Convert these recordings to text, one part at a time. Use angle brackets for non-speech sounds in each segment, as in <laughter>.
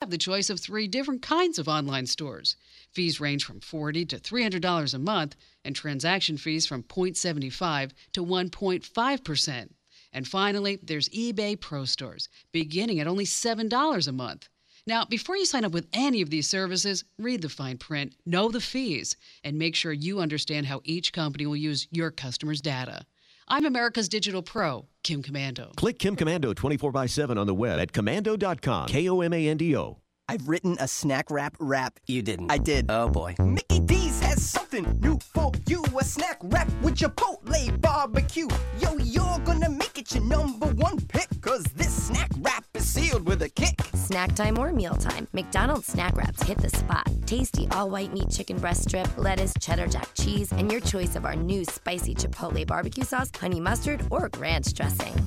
have the choice of three different kinds of online stores. Fees range from 40 to $300 a month, and transaction fees from 0.75 to 1.5%. And finally, there's eBay Pro Stores, beginning at only $7 a month. Now, before you sign up with any of these services, read the fine print, know the fees, and make sure you understand how each company will use your customers' data. I'm America's Digital Pro, Kim Komando. Click Kim Komando 24 by 7 on the web at komando.com. K O M A N D O. I've written a snack wrap rap. You didn't. I did. Oh boy. Mickey D's has something new for you. A snack wrap with Chipotle barbecue. Yo, you're gonna make it your number one pick. Cause this snack wrap is sealed with a kick. Snack time or mealtime, McDonald's snack wraps hit the spot. Tasty all white meat chicken breast strip, lettuce, cheddar jack cheese, and your choice of our new spicy Chipotle barbecue sauce, honey mustard, or ranch dressing.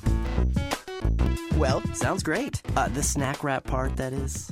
Well, Sounds great. Uh, the snack wrap part, that is.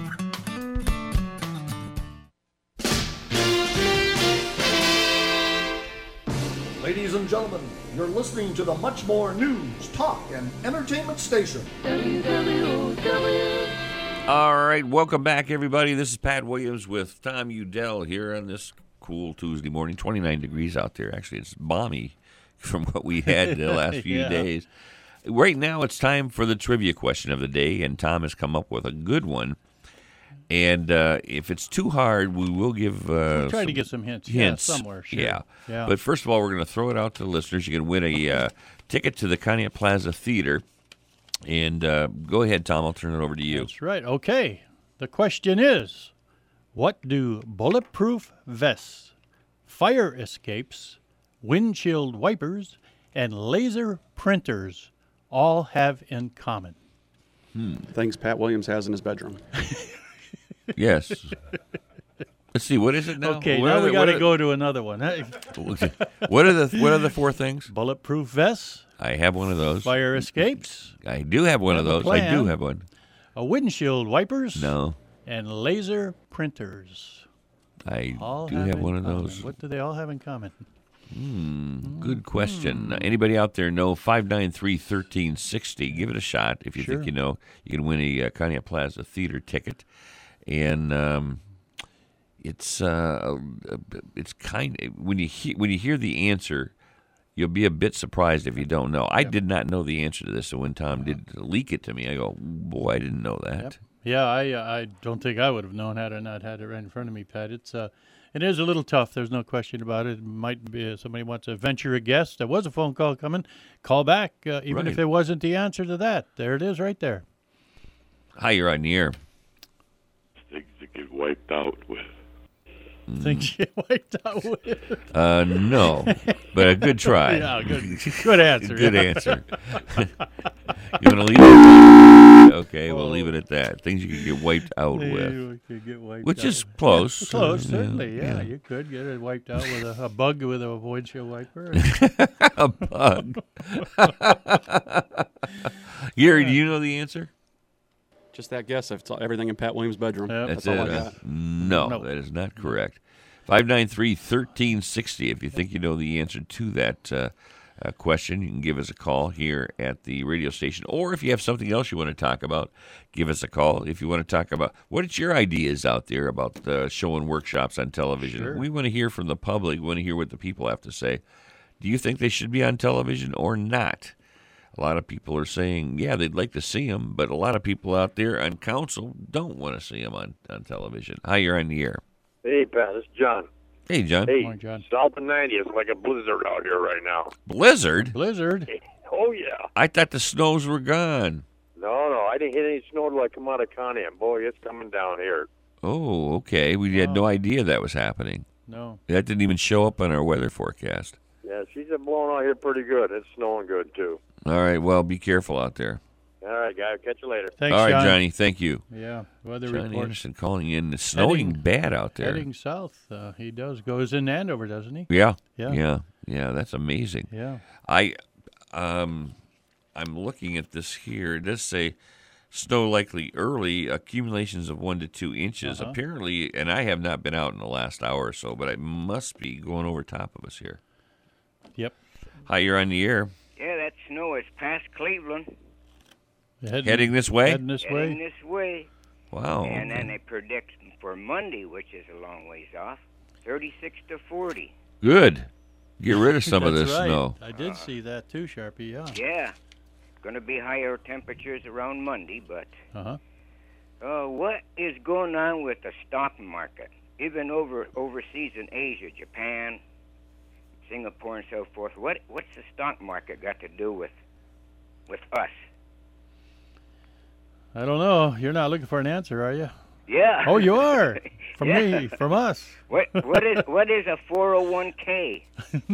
Ladies and gentlemen, you're listening to the much more news, talk, and entertainment station. All right, welcome back, everybody. This is Pat Williams with Tom Udell here on this cool Tuesday morning. 29 degrees out there. Actually, it's balmy <laughs> from what we had the last <laughs> few Yeah. days. Right now, it's time for the trivia question of the day, and Tom has come up with a good one. And uh, if it's too hard, we will give. Uh, We'll try to some get some hints. Yeah, Hints somewhere, sure. Yeah. Yeah. But first of all, we're going to throw it out to the listeners. You can win a uh, ticket to the Conneaut Plaza Theater. And uh, go ahead, Tom. I'll turn it over to you. That's right. Okay. The question is what do bulletproof vests, fire escapes, windshield wipers, and laser printers all have in common? Things Pat Williams has in his bedroom. <laughs> Yes. Let's see. What is it now? Okay, What now we got to go to another one. What are the What are the four things? Bulletproof vests, I have one of those. fire escapes, I do have one of those. I do have one. a windshield wipers, No, and laser printers. I All do have have one of common. those. What do they all have in common? Hmm, Good question. Anybody out there know five nine three thirteen sixty? Give it a shot if you Sure. think you know. You can win a uh, Conneaut Plaza theater ticket, and um, it's uh, it's kind. Of, when you hear when you hear the answer, you'll be a bit surprised if you don't know. I did not know the answer to this, so when Tom did leak it to me, I go, "Boy, I didn't know that." Yep. Yeah, I uh, I don't think I would have known had I not had it right in front of me, Pat. It's uh, it is a little tough. There's no question about it. It might be uh, somebody wants to venture a guess. There was a phone call coming. Call back, uh, even if it wasn't the answer to that. There it is, right there. Hi, you're on the air. Things that get wiped out with. Things you get wiped out with. Uh, no, but a good try. <laughs> Yeah, good- good answer, good yeah. answer. <laughs> you want to leave it? Okay, we'll leave it at that. Things you can get wiped out with, You could get wiped which out. is close. Close, Uh, certainly. Yeah, yeah. you could get it wiped out with a, a bug with a windshield wiper. <laughs> a bug. Gary, do you know the answer? Just that guess. I've saw everything in Pat Williams' bedroom. That's That's, all it. I huh? got. No, No. that is not correct. 593-1360. If you think you know the answer to that uh, uh, question, you can give us a call here at the radio station. Or if you have something else you want to talk about, give us a call. If you want to talk about what's your ideas out there about uh, showing workshops on television, Sure. we want to hear from the public. We want to hear what the people have to say. Do you think they should be on television or not? A lot of people are saying, yeah, they'd like to see them, but a lot of people out there on council don't want to see them on, on television. Hi, you're on the air. Hey, Pat, it's John. Hey, John. Hey, Morning, John. south of 90 is like a blizzard out here right now. Blizzard? Blizzard. <laughs> Oh, yeah. I thought the snows were gone. No, no, I didn't hit any snow till I come out of Connie, and boy, it's coming down here. Oh, okay. We had no idea that was happening. No. That didn't even show up on our weather forecast. Yeah, she's blowing out here pretty good. It's snowing good, too. All right, well, be careful out there. All right, guys. Catch you later. Thanks, All right, John. Johnny. Thank you. Yeah, weather Johnny report. Anderson calling in. It's snowing Heading- bad out there. Heading south, uh, he does. Goes in Andover, doesn't he? Yeah. Yeah. Yeah. Yeah. That's amazing. Yeah. I um I'm looking at this here. It does say snow likely early, accumulations of one to two inches. Uh-huh. Apparently and I have not been out in the last hour or so, but it must be going over top of us here. Yep. Hi, you're on the air. Yeah, that snow is past Cleveland. Heading, Heading this way? Heading this Heading way. this way. Wow. and then they predict for Monday, which is a long ways off, 36 to 40. Good. Get rid of some of <laughs> this right. snow. I did see that too, Sharpie. Yeah. Yeah. Going to be higher temperatures around Monday, but Uh huh. uh, what is going on with the stock market? Even over overseas in Asia, Japan, Singapore, and so forth. What what's the stock market got to do with with us? I don't know. You're not looking for an answer, are you? Yeah. Oh, you are. <laughs> From Yeah. me, from us. What what is what is a 401k? <laughs>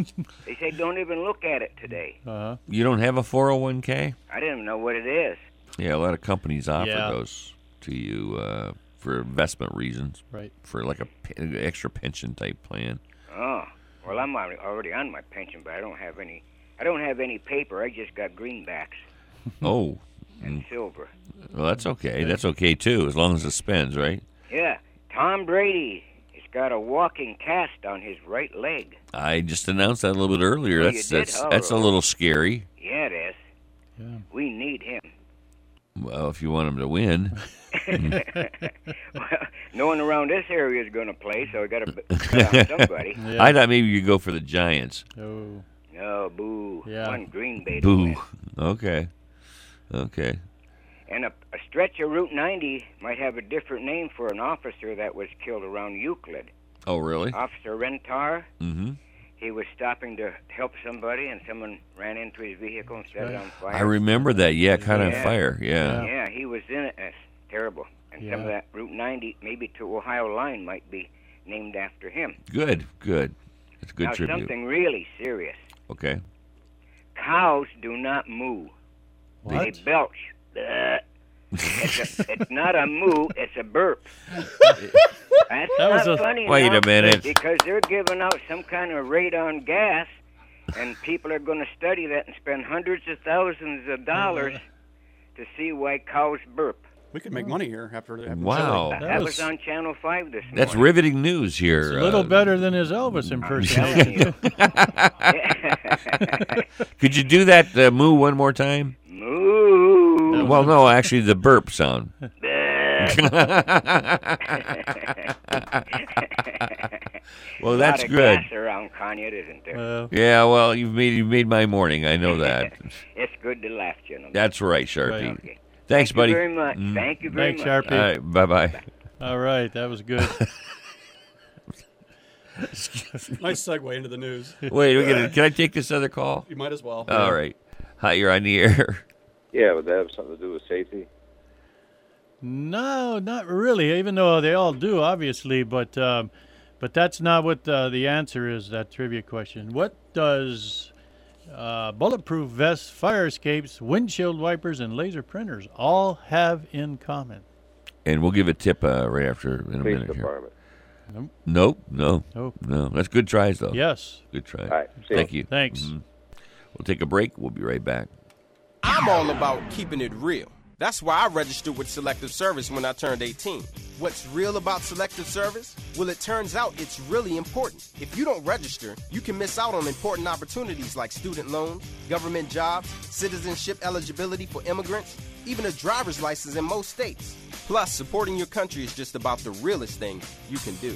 they say don't even look at it today. Uh huh. You don't have a 401k? I didn't know what it is. Yeah, a lot of companies offer Yeah. those to you uh, for investment reasons. Right. For like a extra pension type plan. Oh, well, I'm already already on my pension, but I don't have any. I don't have any paper. I just got greenbacks <laughs> Oh, and silver. well, that's okay. That's okay too, as long as it spends, right? Yeah, Tom Brady has got a walking cast on his right leg. I just announced that a little bit earlier. You that's did? that's Oh, that's a little scary. Yeah, it is. Yeah. We need him. Well, if you want him to win, <laughs> <laughs> well, no one around this area is going to play, so I got to bet on somebody. Yeah. <laughs> I thought maybe you go for the Giants. Oh. No, boo. Yeah. One Green Bay. Boo. Okay. Okay. And a, a stretch of Route 90 might have a different name for an officer that was killed around Euclid. Oh, really? Officer Rentar. Mm-hmm. He was stopping to help somebody, and someone ran into his vehicle and set it on fire. I remember that. Yeah, caught on Yeah. fire. Yeah. Yeah, he was in it. That's terrible. And some of that Route 90, maybe to Ohio line, might be named after him. Good. Good. It's a good now, tribute. something really serious. Okay. Cows do not moo. They belch. It's, a, <laughs> it's not a moo, it's a burp. That's That was not a- funny Wait a minute. Because they're giving out some kind of radon gas, and people are going to study that and spend hundreds of thousands of dollars <laughs> to see why cows burp. We could make money here after. after Wow. That, That was, was- on Channel 5 this That's riveting news here. It's a little uh, better than his Elvis impersonation. telling <laughs> you. Could you do that uh, moo one more time? Moo. Well, no, actually, the burp sound. <laughs> well, that's lot of good. gas around Kanye, isn't there? Uh, Yeah, well, you've made you made my morning. I know that. <laughs> it's good to laugh, gentlemen. That's right, Sharpie. Right. Okay. Thanks, Thank buddy. you very much. Mm. Thank you very Thanks, much. Sharpie. All right, bye bye. all right, that was good. <laughs> Nice segue into the news. Wait, we gonna, can I take this other call? You might as well. All right. Hi, you're on the air. Yeah, would that have something to do with safety? No, not really. Even though they all do, obviously, but um, but that's not what uh, the answer is. That trivia question. What does uh, bulletproof vests, fire escapes, windshield wipers, and laser printers all have in common? And we'll give a tip uh, right after in a Police minute here. department. Nope, no, Nope. no. That's good tries though. Yes. Good try. All right, Thank ya. you. Thanks. Mhm. We'll take a break. We'll be right back. I'm all about keeping it real. That's why I registered with Selective Service when I turned 18. What's real about Selective Service? Well, it turns out it's really important. If you don't register, you can miss out on important opportunities like student loans, government jobs, citizenship eligibility for immigrants, even a driver's license in most states. Plus, supporting your country is just about the realest thing you can do.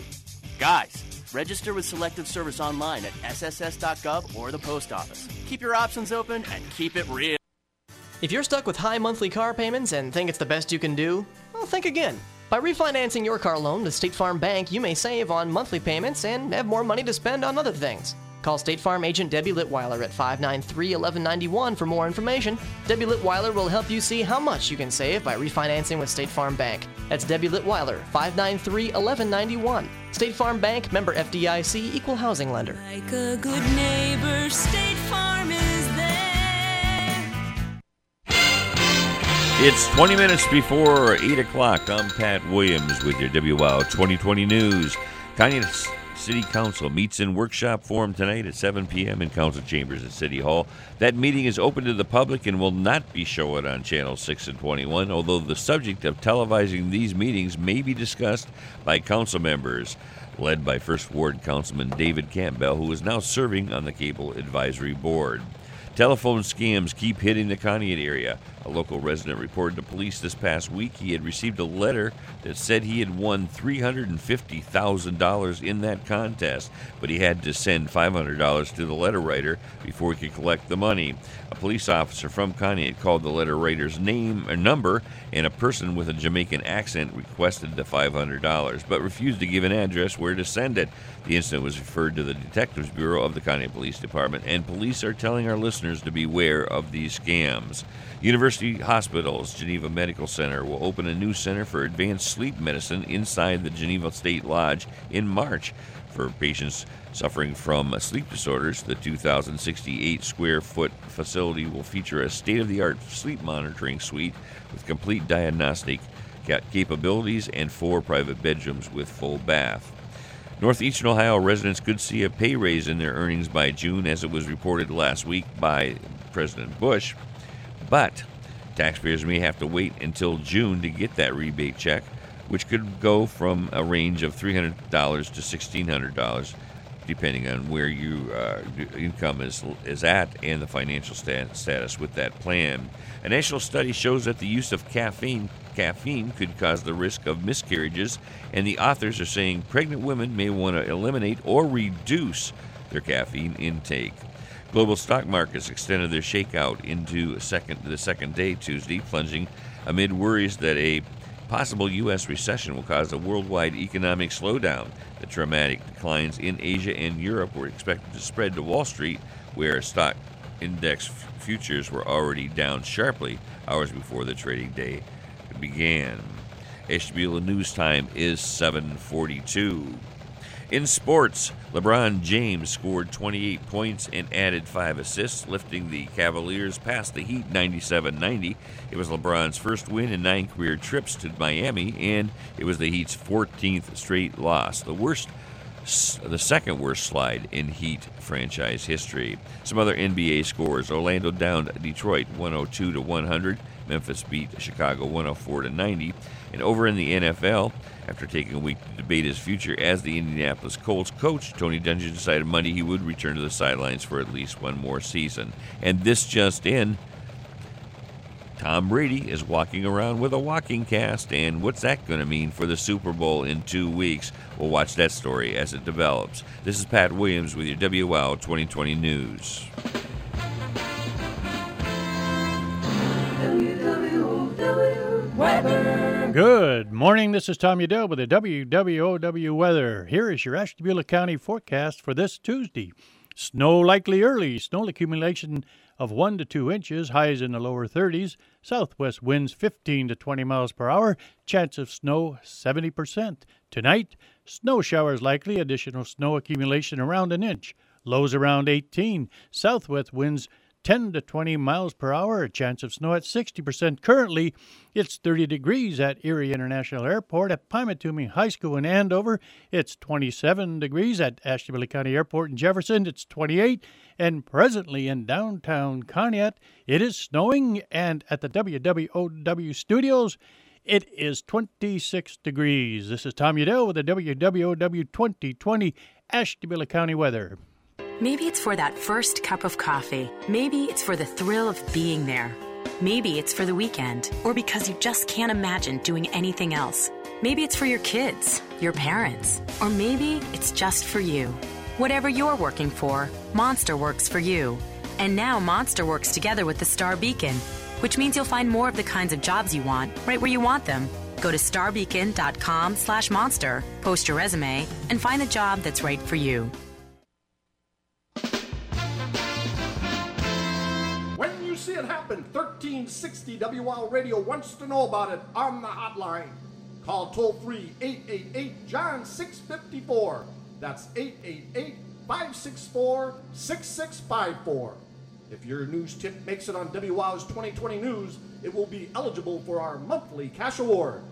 Guys, register with Selective Service online at sss.gov or the post office. Keep your options open and keep it real. If you're stuck with high monthly car payments and think it's the best you can do, well, think again. By refinancing your car loan with State Farm Bank, you may save on monthly payments and have more money to spend on other things. Call State Farm agent Debbie Litweiler at 593 1191 for more information. Debbie Litweiler will help you see how much you can save by refinancing with State Farm Bank. That's Debbie Litweiler, 593 1191. State Farm Bank, member FDIC, equal housing lender. Like It's 20 minutes before 8 o'clock. I'm Pat Williams with your WOW 2020 News. Kearney City Council meets in workshop form tonight at 7 p.m. in Council Chambers at City Hall. That meeting is open to the public and will not be shown on Channel 6 and 21, although the subject of televising these meetings may be discussed by council members, led by First Ward Councilman David Campbell, who is now serving on the Cable Advisory Board. Telephone scams keep hitting the Conneaut area. A local resident reported to police this past week he had received a letter that said he had won $350,000 in that contest, but he had to send $500 to the letter writer before he could collect the money. A police officer from Conneaut called the letter writer's name or number, and a person with a Jamaican accent requested the $500, but refused to give an address where to send it. The incident was referred to the Detectives Bureau of the Conneaut Police Department, and police are telling our listeners to beware of these scams. University Hospitals Geneva Medical Center will open a new center for advanced sleep medicine inside the Geneva State Lodge in March. For patients suffering from sleep disorders, the 2,068 square foot facility will feature a state of the art sleep monitoring suite with complete diagnostic capabilities and four private bedrooms with full bath. Northeastern Ohio residents could see a pay raise in their earnings by June, as it was reported last week by President Bush. But taxpayers may have to wait until June to get that rebate check, which could go from a range of $300 to $1,600, depending on where your uh, income is, is at and the financial stat- status with that plan. A national study shows that the use of caffeine caffeine could cause the risk of miscarriages, and the authors are saying pregnant women may want to eliminate or reduce their caffeine intake. Global stock markets extended their shakeout into second, the second day Tuesday, plunging amid worries that a possible U.S. recession will cause a worldwide economic slowdown. The dramatic declines in Asia and Europe were expected to spread to Wall Street, where stock index futures were already down sharply hours before the trading day began. Ashtabula News Time is 742. In sports, LeBron James scored 28 points and added 5 assists, lifting the Cavaliers past the Heat 97 90. It was LeBron's first win in nine career trips to Miami, and it was the Heat's 14th straight loss, the worst. The second worst slide in Heat franchise history. Some other NBA scores: Orlando down Detroit 102 to 100. Memphis beat Chicago 104 to 90. And over in the NFL, after taking a week to debate his future as the Indianapolis Colts coach, Tony Dungy decided Monday he would return to the sidelines for at least one more season. And this just in, Tom Brady is walking around with a walking cast, and what's that going to mean for the Super Bowl in two weeks? We'll watch that story as it develops. This is Pat Williams with your WOW 2020 News. Good morning. This is Tom Udell with the WWOW weather. Here is your Ashtabula County forecast for this Tuesday. Snow likely early. Snow accumulation of 1 to 2 inches. Highs in the lower 30s. Southwest winds 15 to 20 miles per hour. Chance of snow 70%. Tonight, snow showers likely. Additional snow accumulation around an inch. Lows around 18. Southwest winds 10 to 20 miles per hour, a chance of snow at 60%. Currently, it's 30 degrees at Erie International Airport. At Pymatuning High School in Andover, it's 27 degrees. At Ashtabula County Airport in Jefferson, it's 28. And presently in downtown Conneaut, it is snowing. And at the WWOW studios, it is 26 degrees. This is Tom Udell with the WWOW 2020 Ashtabula County weather. Maybe it's for that first cup of coffee. Maybe it's for the thrill of being there. Maybe it's for the weekend, or because you just can't imagine doing anything else. Maybe it's for your kids, your parents, or maybe it's just for you. Whatever you're working for, Monster works for you. And now Monster works together with the Star Beacon, which means you'll find more of the kinds of jobs you want right where you want them. Go to starbeacon.com/monster, post your resume, and find the job that's right for you. See it happen, 1360 WL Radio wants to know about it on the hotline. Call toll free 888 John 654. That's 888 564 6654. If your news tip makes it on WWOW's 2020 News, it will be eligible for our monthly cash award.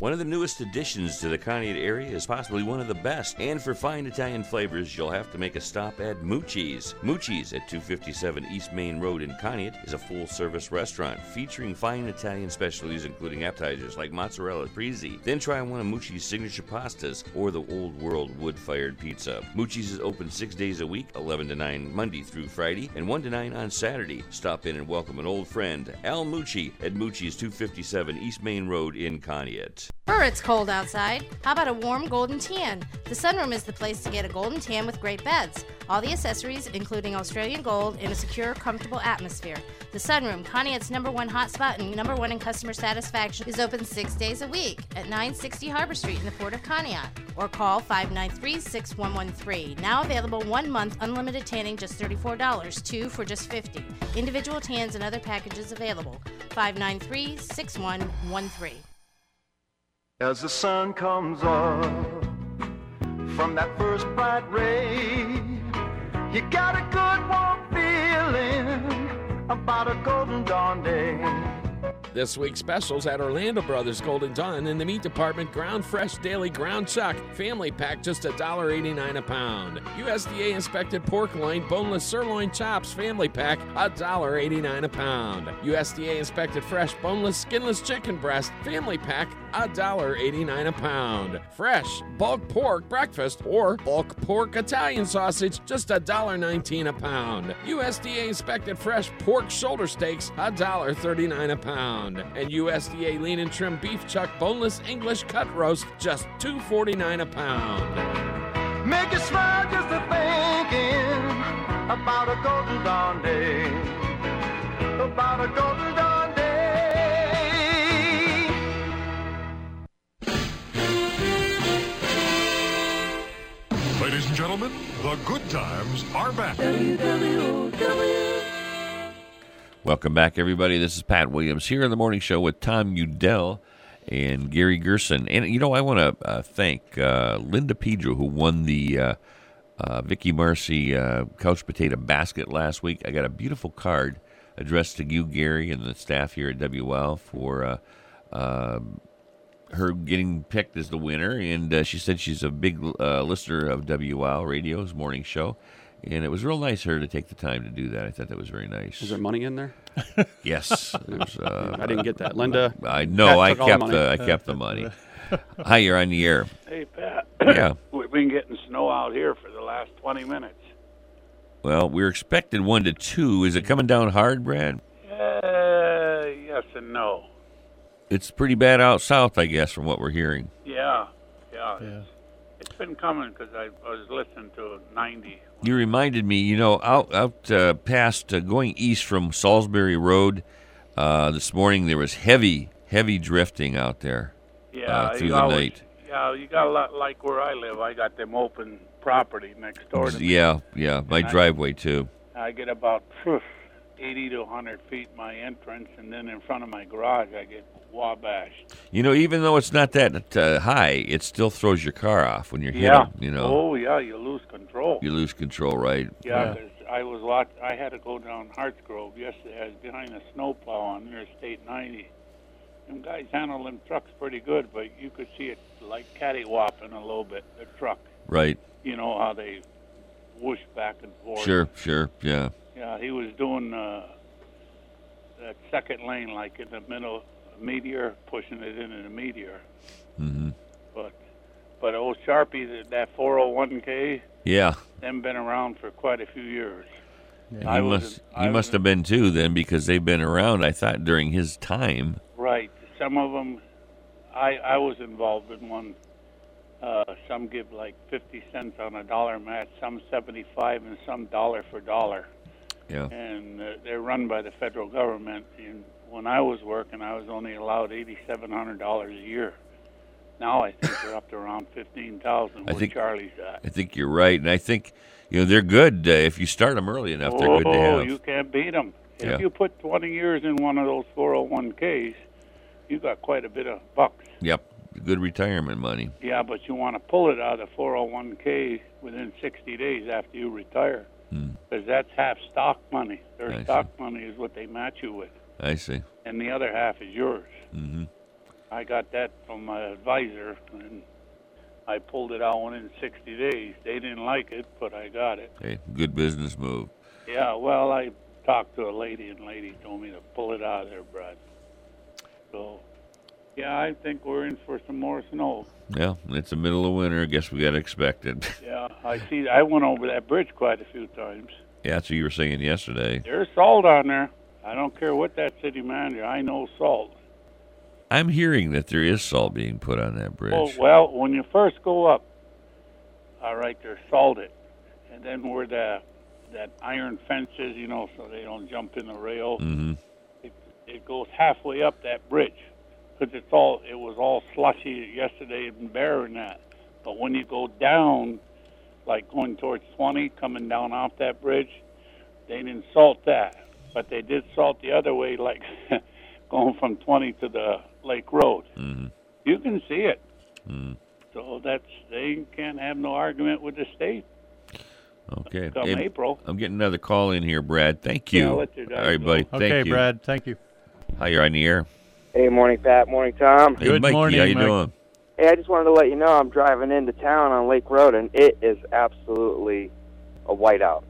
One of the newest additions to the Conneaut area is possibly one of the best. And for fine Italian flavors, you'll have to make a stop at Mucci's. Mucci's at 257 East Main Road in Conneaut is a full service restaurant featuring fine Italian specialties, including appetizers like mozzarella, prezi. Then try one of Mucci's signature pastas or the old world wood fired pizza. Mucci's is open six days a week, 11 to 9 Monday through Friday, and 1 to 9 on Saturday. Stop in and welcome an old friend, Al Mucci, at Mucci's 257 East Main Road in Conneaut. Sure, it's cold outside. How about a warm golden tan? The sunroom is the place to get a golden tan with great beds. All the accessories, including Australian gold, in a secure, comfortable atmosphere. The sunroom, Conneaut's number one hotspot and number one in customer satisfaction, is open six days a week at 960 Harbor Street in the Port of Conneaut. Or call 593 6113. Now available one month, unlimited tanning, just $34. Two for just 50. Individual tans and other packages available. 593 6113. As the sun comes up from that first bright ray, you got a good warm feeling about a golden dawn day. This week's specials at Orlando Brothers Golden Dawn in the meat department ground fresh daily ground chuck family pack just $1.89 a pound. USDA inspected pork loin boneless sirloin chops family pack $1.89 a pound. USDA inspected fresh boneless skinless chicken breast family pack $1.89 a pound. Fresh bulk pork breakfast or bulk pork Italian sausage just $1.19 a pound. USDA inspected fresh pork shoulder steaks $1.39 a pound. And USDA lean and trim beef chuck boneless English cut roast just $2.49 a pound. Make you smile just a thinking about a golden dawn day. About a golden dawn day. Ladies and gentlemen, the good times are back. Welcome back, everybody. This is Pat Williams here in the morning show with Tom Udell and Gary Gerson. And, you know, I want to uh, thank uh, Linda Pedro, who won the uh, uh, Vicky Marcy uh, couch potato basket last week. I got a beautiful card addressed to you, Gary, and the staff here at WL for uh, uh, her getting picked as the winner. And uh, she said she's a big listener of WL Radio's morning show. And it was real nice of her to take the time to do that. I thought that was very nice. Is there money in there? <laughs> Yes, there's, uh, I didn't get that. Linda. I know. Pat I took all the kept the I kept the money. Hi, you're on the air. Hey, Pat. Yeah. <clears throat> We've been getting snow out here for the last 20 minutes. Well, we're expected one to two. Is it coming down hard, Brad? Uh, yes and no. It's pretty bad out south, I guess, from what we're hearing. Yeah, yeah. It's, it's been coming because I, I was listening to 90. You reminded me, you know, out out uh, past uh, going east from Salisbury Road uh, this morning, there was heavy, heavy drifting out there Yeah, uh, through the always- night. Yeah, you got a lot like where I live. I got them open property next door to me. Yeah, yeah, my And I- driveway too. I get about phew, 80 to 100 feet my entrance, and then in front of my garage, I get wabashed. You know, even though it's not that uh, high, it still throws your car off when you're hit. yeah. You know, Oh, yeah, you lose control. you lose control, right? Yeah, 'cause I was watch. I had to go down Hartsgrove yesterday. I was behind a snowplow on Interstate 90. Them guys handle them trucks pretty good, but you could see it like cattywapping a little bit. The truck, Right. you know how they whoosh back and forth. Sure, sure, yeah. Yeah, he was doing uh, that second lane, like in the middle, meteor, pushing it into the meteor. Mm-hmm. But but old Sharpie, that- that 401k, Yeah. them been around for quite a few years. He I was must. in- He I must have been too then, because they've been around. I thought during his time. Right. Some of them, I I was involved in one. Uh, some give like fifty cents on a dollar match, some seventy-five, and some dollar for dollar. Yeah. And uh, they're run by the federal government. And when I was working, I was only allowed eighty-seven hundred dollars a year. Now I think they're up to around fifteen thousand. I Where think Charlie's at. I think you're right, and I think you know they're good uh, if you start them early enough. They're good to Oh, have. you can't beat them. If Yeah. you put 20 years in one of those 401ks, you got quite a bit of bucks. Yep, good retirement money. Yeah, but you want to pull it out of the 401k within 60 days after you retire, Hmm. because that's half stock money. Their I see. stock money is what they match you with, I see. and the other half is yours. hmm I got that from my advisor, and I pulled it out within 60 days. They didn't like it, but I got it. Hey, good business move. Yeah, well, I talked to a lady, and lady told me to pull it out of there, Brad. So, yeah, I think we're in for some more snow. Yeah, it's the middle of winter. I guess we got to expect it. <laughs> Yeah, I see. I went over that bridge quite a few times. yeah, that's what you were saying yesterday. There's salt on there. I don't care what that city manager. I know salt. I'm hearing that there is salt being put on that bridge. Oh well, when you first go up, all right, they're salted, and then where the that iron fence is, you know, so they don't jump in the rail. hmm It goes halfway up that bridge, because it's all it was all slushy yesterday and bare and that. But when you go down, like going towards 20, coming down off that bridge, they didn't salt that, but they did salt the other way, like <laughs> going from 20 to the Lake Road. Mm-hmm. You can see it. Mm. So that's they can't have no argument with the state. Okay. Come Hey, April. I'm getting another call in here, Brad. Thank you. Yeah, I'll let your All right, go. buddy. Okay, you. Brad. Thank you. Hi, you're on the air. Hey, morning, Pat. Morning, Tom. Hey, Mikey, how you doing? Hey, I just wanted to let you know I'm driving into town on Lake Road, and it is absolutely a whiteout.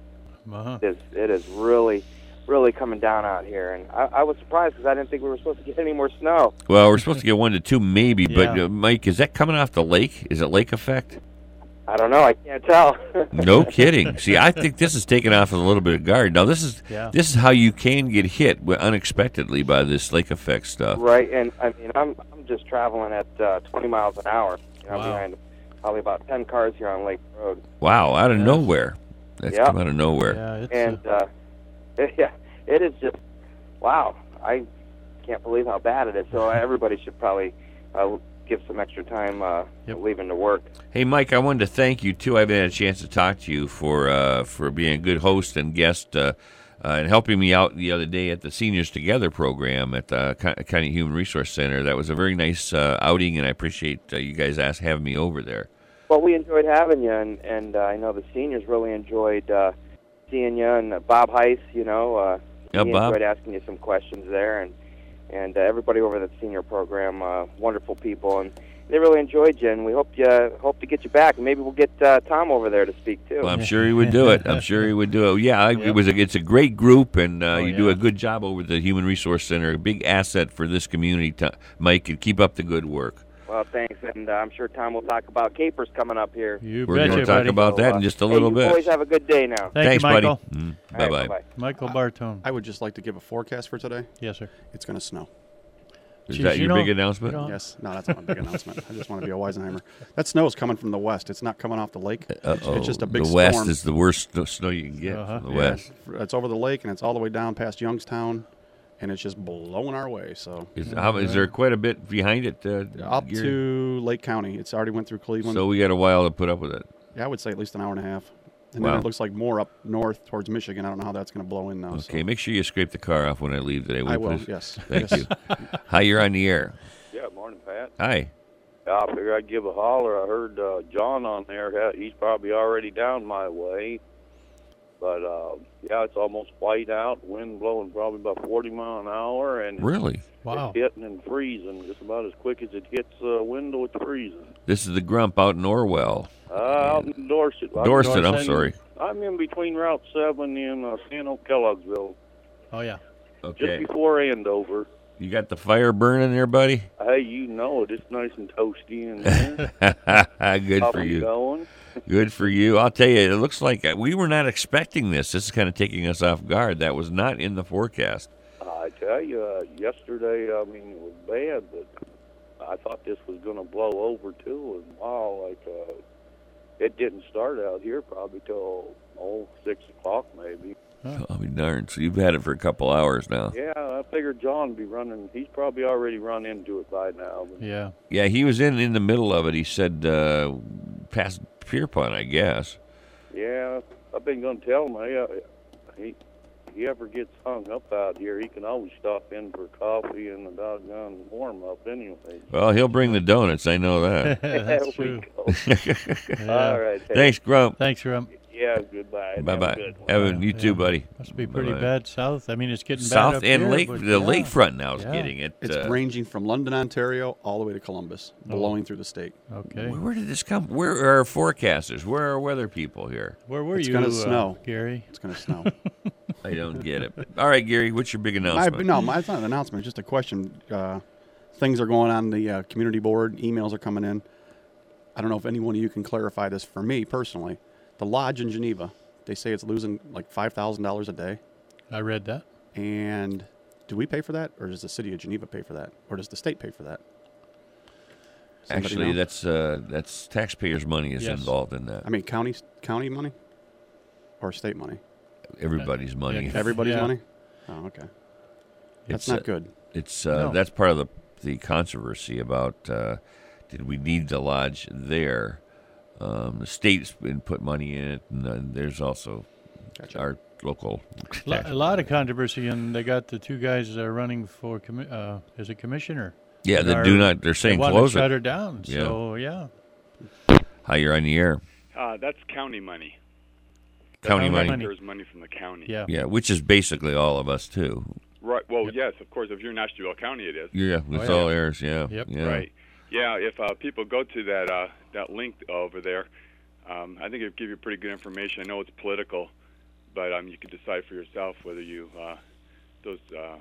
Uh-huh. It is, it is really, really coming down out here, and I, I was surprised because I didn't think we were supposed to get <laughs> any more snow. Well, we're supposed to get one to two, maybe, but Yeah. uh, Mike, is that coming off the lake? Is it lake effect? I don't know. I can't tell. <laughs> No kidding. See, I think this is taking off with a little bit of guard. Now, this is Yeah. this is how you can get hit unexpectedly by this lake effect stuff. Right, and I mean, I'm I'm just traveling at uh, 20 miles an hour. You know, I'm Wow. behind probably about 10 cars here on Lake Road. Wow, out of nowhere. That's Yeah. come out of nowhere. Yeah, and uh, <laughs> yeah, it is just wow. I can't believe how bad it is. So everybody should probably uh, give some extra time uh, leaving to work. Hey, Mike, I wanted to thank you too. I haven't had a chance to talk to you for uh, for being a good host and guest uh, uh, and helping me out the other day at the Seniors Together program at the County Human Resource Center. That was a very nice uh, outing, and I appreciate uh, you guys ask, having me over there. Well, we enjoyed having you, and and uh, I know the seniors really enjoyed uh, seeing you, and uh, Bob Heiss. You know, uh, Yeah, he Bob. enjoyed asking you some questions there, and and uh, everybody over at the senior program, uh, wonderful people, and they really enjoyed you. And we hope you hope to get you back, and maybe we'll get uh, Tom over there to speak too. Well, I'm sure he would do it. I'm sure he would do it. Yeah, I, it was. A, it's a great group, and uh, you do a good job over at the Human Resource Center. A big asset for this community, to, Mike. And keep up the good work. Well, thanks, and uh, I'm sure Tom will talk about capers coming up here. You We're going to talk about that in just a little hey, bit. You boys have a good day now. Thank you, buddy. Mm, All right, bye bye. bye-bye. Michael Bartone. I would just like to give a forecast for today. Yes, sir. It's going to snow. Is Jeez, that you your know- big announcement? you Yes. No, that's not my big announcement. I just want to be a Weisenheimer. That snow is coming from the west. It's not coming off the lake. Uh-oh. It's just a big The west storm. is the worst snow- snow you can get Uh-huh. from the Yeah, west. It's over the lake and it's all the way down past Youngstown, and it's just blowing our way. So Is, how, is there quite a bit behind it? Uh, up Gary? to Lake County? It's already went through Cleveland. So we got a while to put up with it. yeah, I would say at least an hour and a half. And Wow. then it looks like more up north towards Michigan. I don't know how that's going to blow in now. Okay, make sure you scrape the car off when I leave today. I will, please? yes. <laughs> Thank Yes. you. Hi, you're on the air. Yeah, morning, Pat. Hi. I figure I'd give a holler. I heard uh, John on there. He's probably already down my way. But uh, yeah, it's almost white out. Wind blowing probably about 40 mile an hour, and Really? Wow. it's hitting and freezing just about as quick as it hits the window. It's freezing. This is the Grump out in Orwell. Uh, out in Dorset. I'm Dorset, in- I'm sorry. I'm in between Route 7 and uh, San Oak Kelloggville, Oh yeah. Okay. just before Andover. You got the fire burning there, buddy? Hey, you know it. It's nice and toasty in there. <laughs> Good Up for you. Going. Good for you. I'll tell you, it looks like uh, we were not expecting this. This is kind of taking us off guard. That was not in the forecast. I tell you, uh, yesterday, I mean, it was bad, but I thought this was going to blow over too. And wow, like uh, it didn't start out here probably till oh six o'clock maybe. I'll be darned. So you've had it for a couple hours now. Yeah, I figured John would be running. He's probably already run into it by now. But Yeah. Yeah, he was in in the middle of it. He said uh, past Pierpont, I guess. yeah, I've been going to tell him. Hey, uh, he he ever gets hung up out here, he can always stop in for coffee and a doggone warm up anyway. Well, he'll bring the donuts. I know that. <laughs> There we go. <laughs> All right. hey. Thanks, Grump. Thanks, Grump. Yeah, goodbye. Bye bye. good. Evan, you too, buddy. Must be pretty Bye-bye. bad south. I mean, it's getting bad South and here, lake, the yeah. lakefront now is Yeah. getting it. It's uh, ranging from London, Ontario, all the way to Columbus, Oh. blowing through the state. Okay. Where did this come? Where are our forecasters? Where are our weather people here? Where were It's you, It's gonna uh, snow. Gary? It's going to snow. <laughs> I don't get it. All right, Gary, what's your big I, announcement? no, my, it's not an announcement. It's just a question. Uh, things are going on the uh, community board. Emails are coming in. I don't know if any one of you can clarify this for me personally. The lodge in Geneva, they say it's losing like five thousand dollars a day. I read that. And do we pay for that, or does the city of Geneva pay for that, or does the state pay for that? Somebody Actually, know? that's uh, that's taxpayers' money is Yes. involved in that. I mean county county money, or state money. Everybody's money. Everybody's Yeah. money. Oh, okay. That's It's, not uh, good. It's uh, No. that's part of the the controversy about uh, did we need the lodge there? Um, the state's been put money in it, and there's also our local. Lo- tax- a lot of controversy, and they got the two guys that are running for commi- uh, as a commissioner. Yeah, they are- do not- they're saying they close to it. shut her down. Yeah. So yeah, Hi, you're on the air. Uh, that's county money. County That's money. There's money from the county. Yeah. Yeah, which is basically all of us too. Right. Well, yes, of course. If you're in Nashville County, it is. Yeah, it's all ours. Yeah. Yeah. Right. Yeah. If uh, people go to that uh, that link over there, um, I think it'll give you pretty good information. I know it's political, but um, you can decide for yourself whether you uh, those uh,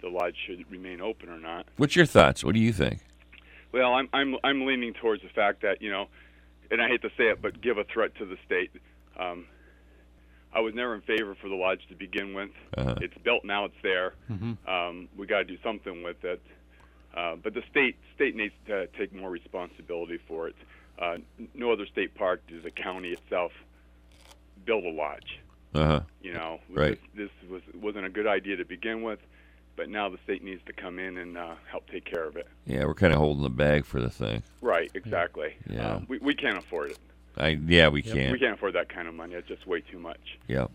the lodge should remain open or not. What's your thoughts? What do you think? Well, I'm I'm I'm leaning towards the fact that you know, and I hate to say it, but give a threat to the state. Um, I was never in favor for the lodge to begin with. Uh-huh. It's built now; it's there. Mhm. Um, we got to do something with it. Uh, but the state state needs to take more responsibility for it. Uh, no other state park does the county itself build a lodge. Uh huh. You know, Right. this, this was wasn't a good idea to begin with, but now the state needs to come in and uh, help take care of it. Yeah, we're kind of holding the bag for the thing. Right, exactly. Yeah. Uh, we we can't afford it. I yeah, we can't. We can't afford that kind of money. It's just way too much. Yeah.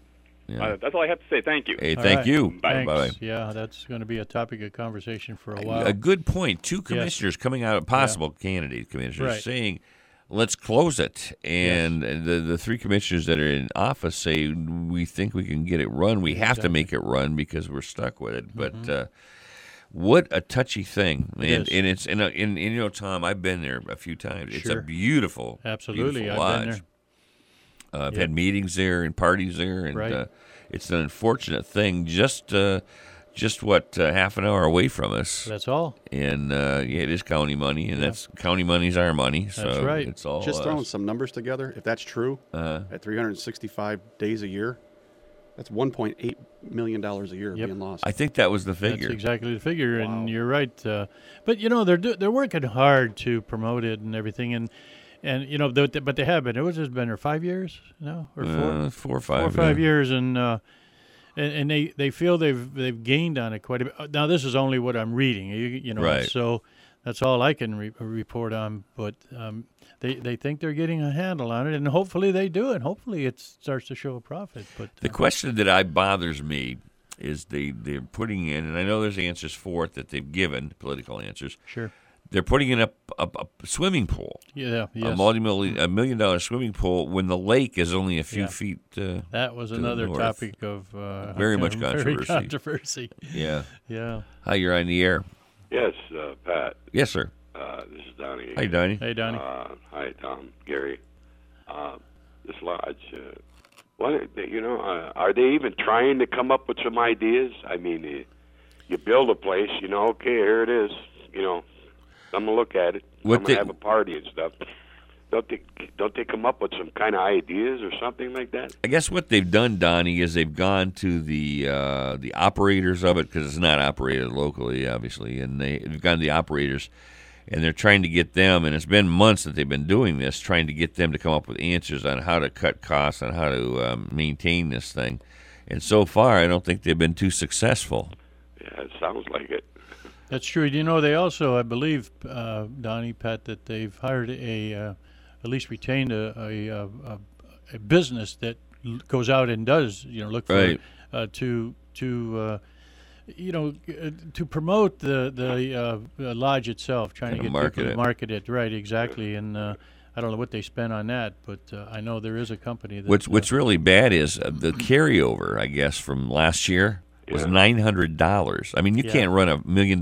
Yeah. Uh, that's all I have to say. Thank you. Hey, All thank right. you. Bye-bye. Yeah, that's going to be a topic of conversation for a while. A good point. Two Yes. commissioners coming out, of possible candidate commissioners, Right. saying, "Let's close it." And the the three commissioners that are in office say, "We think we can get it run. We have to make it run because we're stuck with it." But Mhm. uh, what a touchy thing, It and is. and it's and, uh, and, and you know, Tom, I've been there a few times. It's a beautiful, Absolutely, beautiful I've been there. Uh, I've Yep. had meetings there and parties there, and Right. uh, it's an unfortunate thing. Just, uh, just what uh, half an hour away from us. That's all. And uh, yeah, it is county money, and that's county money's our money. So that's right. It's all Just us. throwing some numbers together, if that's true, Uh-huh. at 365 days a year, that's 1.8 million dollars a year Yep. being lost. I think that was the figure. That's exactly the figure, and you're right. Uh, but you know they're do, they're working hard to promote it and everything, and and you know but they have been. It was just been there five years now or four, Uh, four or five, four or five yeah. years, and. Uh, and, and they, they feel they've they've gained on it quite a bit. Now this is only what I'm reading, you, you know, Right. so that's all I can re- report on. But um, they they think they're getting a handle on it, and hopefully they do, and hopefully it starts to show a profit. But The question that I bothers me is they they're putting in, and I know there's answers for it that they've given political answers. Sure. They're putting in a, a, a swimming pool. Yeah, A yes. multi a million dollar swimming pool when the lake is only a few Yeah. feet. Uh, That was to the another north. topic of uh, very <laughs> much very controversy. controversy. Yeah. Yeah. Hi, you're on the air. Yes, uh, Pat. Yes, sir. Uh, this is Donnie. Hi, Donnie. Hey, Donnie. Uh, hi, Tom. Gary. Uh, this lodge. Uh, what you know? Uh, are they even trying to come up with some ideas? I mean, uh, you build a place. You know, okay, here it is. You know, I'm gonna look at it. What I'm gonna they- have a party and stuff. Don't they? Don't they come up with some kind of ideas or something like that? I guess what they've done, Donnie, is they've gone to the uh, the operators of it because it's not operated locally, obviously, and they, they've gone to the operators, and they're trying to get them. And it's been months that they've been doing this, trying to get them to come up with answers on how to cut costs and how to um, maintain this thing. And so far, I don't think they've been too successful. Yeah, it sounds like it. That's true. You know, they also, I believe, uh, Donnie, Pat, that they've hired a, uh, at least retained a, a, a, a business that l- goes out and does you know look for Right. uh, to to uh, you know uh, to promote the the uh, uh, lodge itself, trying Kinda to get market people to it. market it right exactly. And uh, I don't know what they spent on that, but uh, I know there is a company that What's uh, What's really bad is uh, the carryover. I guess from last year was Yeah. nine hundred dollars. I mean, you Yeah. can't run a million